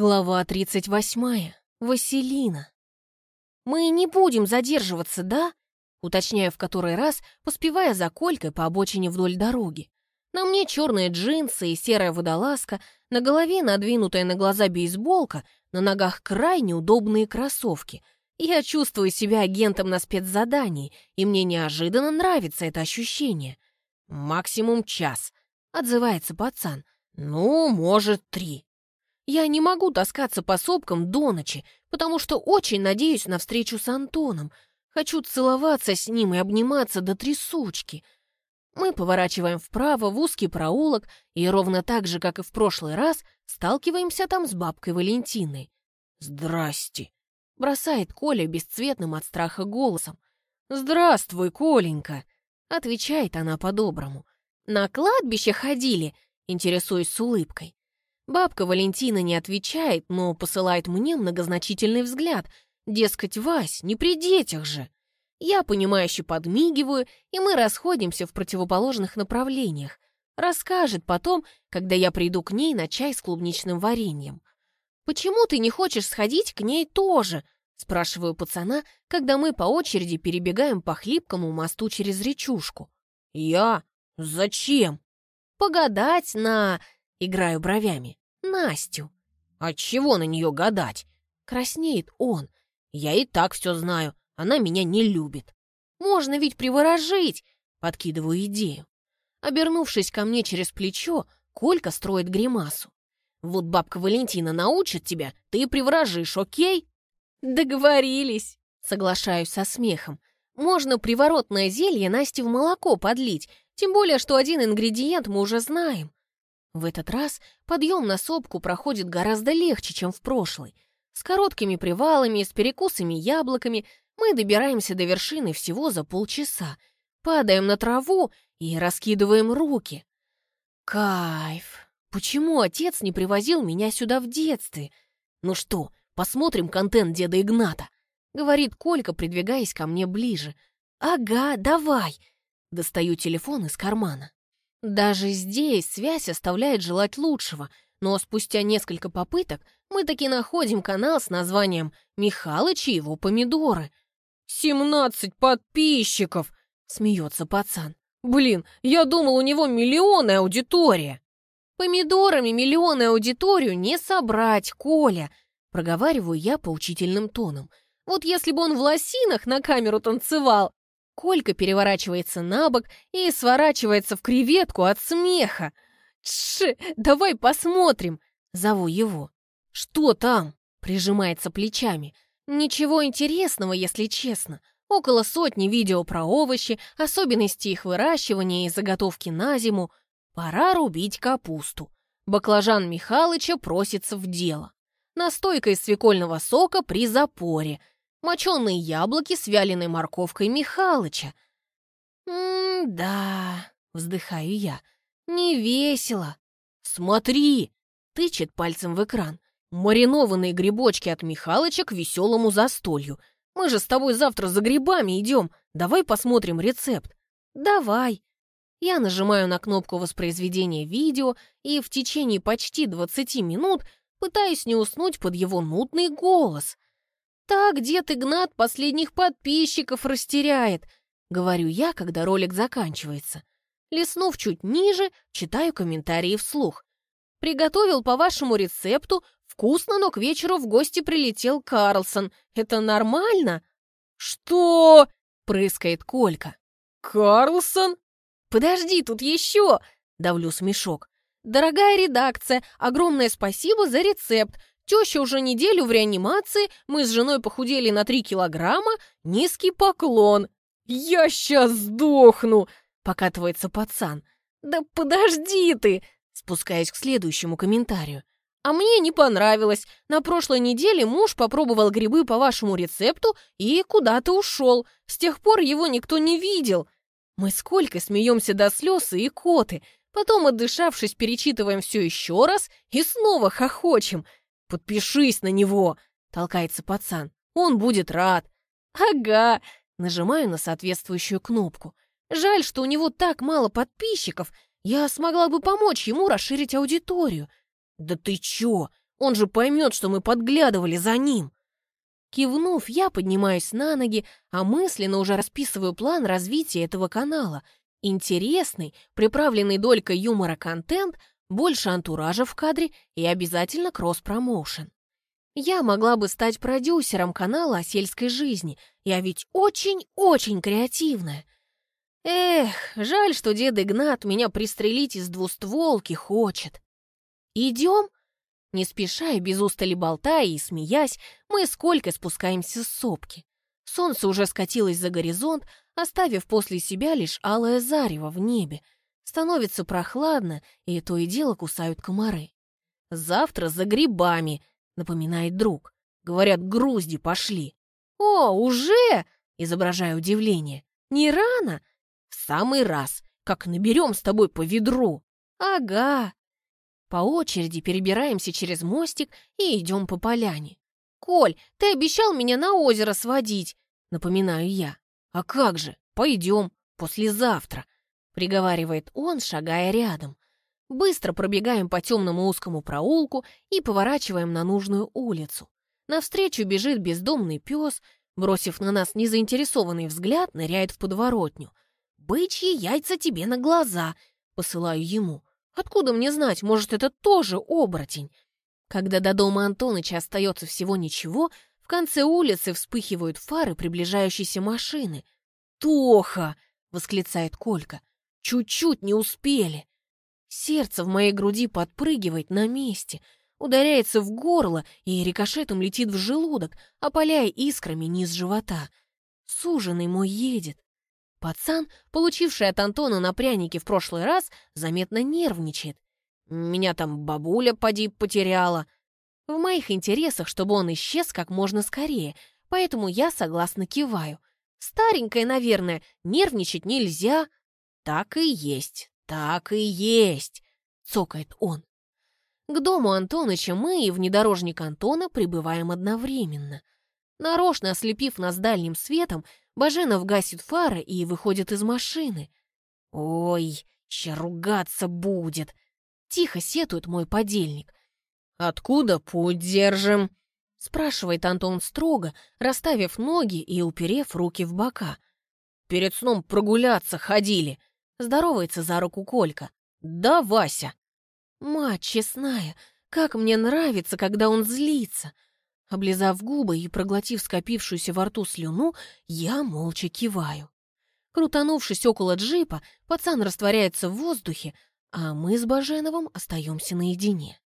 Глава 38. Василина. «Мы не будем задерживаться, да?» Уточняю в который раз, поспевая за Колькой по обочине вдоль дороги. На мне черные джинсы и серая водолазка, на голове надвинутая на глаза бейсболка, на ногах крайне удобные кроссовки. Я чувствую себя агентом на спецзадании, и мне неожиданно нравится это ощущение. «Максимум час», — отзывается пацан. «Ну, может, три». Я не могу таскаться по сопкам до ночи, потому что очень надеюсь на встречу с Антоном. Хочу целоваться с ним и обниматься до трясучки. Мы поворачиваем вправо в узкий проулок и ровно так же, как и в прошлый раз, сталкиваемся там с бабкой Валентиной. «Здрасте!» — бросает Коля бесцветным от страха голосом. «Здравствуй, Коленька!» — отвечает она по-доброму. «На кладбище ходили?» — интересуюсь с улыбкой. Бабка Валентина не отвечает, но посылает мне многозначительный взгляд. Дескать, Вась, не при детях же. Я, понимающе подмигиваю, и мы расходимся в противоположных направлениях. Расскажет потом, когда я приду к ней на чай с клубничным вареньем. «Почему ты не хочешь сходить к ней тоже?» спрашиваю пацана, когда мы по очереди перебегаем по хлипкому мосту через речушку. «Я? Зачем?» «Погадать на...» Играю бровями. Настю. А чего на нее гадать? Краснеет он. Я и так все знаю. Она меня не любит. Можно ведь приворожить. Подкидываю идею. Обернувшись ко мне через плечо, Колька строит гримасу. Вот бабка Валентина научит тебя, ты приворожишь, окей? Договорились. Соглашаюсь со смехом. Можно приворотное зелье Насте в молоко подлить, тем более, что один ингредиент мы уже знаем. В этот раз подъем на сопку проходит гораздо легче, чем в прошлый. С короткими привалами, с перекусами яблоками мы добираемся до вершины всего за полчаса, падаем на траву и раскидываем руки. Кайф! Почему отец не привозил меня сюда в детстве? Ну что, посмотрим контент деда Игната? Говорит Колька, придвигаясь ко мне ближе. Ага, давай! Достаю телефон из кармана. Даже здесь связь оставляет желать лучшего, но спустя несколько попыток мы таки находим канал с названием «Михалыч и его помидоры». «Семнадцать подписчиков!» — смеется пацан. «Блин, я думал, у него миллионная аудитория!» «Помидорами миллионную аудиторию не собрать, Коля!» — проговариваю я поучительным тоном. «Вот если бы он в лосинах на камеру танцевал, Колька переворачивается на бок и сворачивается в креветку от смеха. «Тш, давай посмотрим!» — зову его. «Что там?» — прижимается плечами. «Ничего интересного, если честно. Около сотни видео про овощи, особенности их выращивания и заготовки на зиму. Пора рубить капусту. Баклажан Михалыча просится в дело. Настойка из свекольного сока при запоре — моченые яблоки с вяленой морковкой Михалыча. «М-да», — вздыхаю я, — «не весело». «Смотри!» — тычет пальцем в экран. «Маринованные грибочки от Михалыча к веселому застолью. Мы же с тобой завтра за грибами идем. Давай посмотрим рецепт». «Давай». Я нажимаю на кнопку воспроизведения видео и в течение почти 20 минут пытаюсь не уснуть под его нудный голос — «Так дед Игнат последних подписчиков растеряет», — говорю я, когда ролик заканчивается. Леснув чуть ниже, читаю комментарии вслух. «Приготовил по вашему рецепту, вкусно, но к вечеру в гости прилетел Карлсон. Это нормально?» «Что?» — прыскает Колька. «Карлсон?» «Подожди, тут еще!» — давлю смешок. «Дорогая редакция, огромное спасибо за рецепт. Теща уже неделю в реанимации, мы с женой похудели на три килограмма, низкий поклон. «Я сейчас сдохну!» — покатывается пацан. «Да подожди ты!» — спускаясь к следующему комментарию. «А мне не понравилось. На прошлой неделе муж попробовал грибы по вашему рецепту и куда-то ушел. С тех пор его никто не видел. Мы сколько смеемся до слез и коты. Потом, отдышавшись, перечитываем все еще раз и снова хохочем. «Подпишись на него!» — толкается пацан. «Он будет рад!» «Ага!» — нажимаю на соответствующую кнопку. «Жаль, что у него так мало подписчиков. Я смогла бы помочь ему расширить аудиторию». «Да ты чё? Он же поймет, что мы подглядывали за ним. Кивнув, я поднимаюсь на ноги, а мысленно уже расписываю план развития этого канала. Интересный, приправленный долькой юмора контент, больше антуража в кадре и обязательно кросс-промоушен. Я могла бы стать продюсером канала о сельской жизни. Я ведь очень-очень креативная. Эх, жаль, что дед Игнат меня пристрелить из двустволки хочет. Идем? Не спеша и без устали болтая и смеясь, мы сколько спускаемся с сопки. Солнце уже скатилось за горизонт, оставив после себя лишь алое зарево в небе. Становится прохладно, и то и дело кусают комары. «Завтра за грибами», — напоминает друг. Говорят, грузди пошли. «О, уже?» — изображаю удивление. «Не рано?» «В самый раз, как наберем с тобой по ведру». «Ага», по очереди перебираемся через мостик и идем по поляне. «Коль, ты обещал меня на озеро сводить!» Напоминаю я. «А как же? Пойдем. Послезавтра!» Приговаривает он, шагая рядом. Быстро пробегаем по темному узкому проулку и поворачиваем на нужную улицу. Навстречу бежит бездомный пес, бросив на нас незаинтересованный взгляд, ныряет в подворотню. «Бычьи яйца тебе на глаза!» Посылаю ему. Откуда мне знать, может, это тоже оборотень? Когда до дома Антоныча остается всего ничего, в конце улицы вспыхивают фары приближающейся машины. «Тоха!» — восклицает Колька. «Чуть-чуть не успели!» Сердце в моей груди подпрыгивает на месте, ударяется в горло и рикошетом летит в желудок, опаляя искрами низ живота. Суженый мой едет. Пацан, получивший от Антона на пряники в прошлый раз, заметно нервничает. Меня там бабуля поди потеряла. В моих интересах, чтобы он исчез как можно скорее, поэтому я согласно киваю. Старенькая, наверное, нервничать нельзя. Так и есть, так и есть, цокает он. К дому Антоныча мы и внедорожник Антона прибываем одновременно. Нарочно ослепив нас дальним светом, Баженов гасит фары и выходит из машины. «Ой, че ругаться будет!» Тихо сетует мой подельник. «Откуда путь держим?» Спрашивает Антон строго, расставив ноги и уперев руки в бока. «Перед сном прогуляться ходили!» Здоровается за руку Колька. «Да, Вася!» «Мать честная, как мне нравится, когда он злится!» Облизав губы и проглотив скопившуюся во рту слюну, я молча киваю. Крутанувшись около джипа, пацан растворяется в воздухе, а мы с Баженовым остаемся наедине.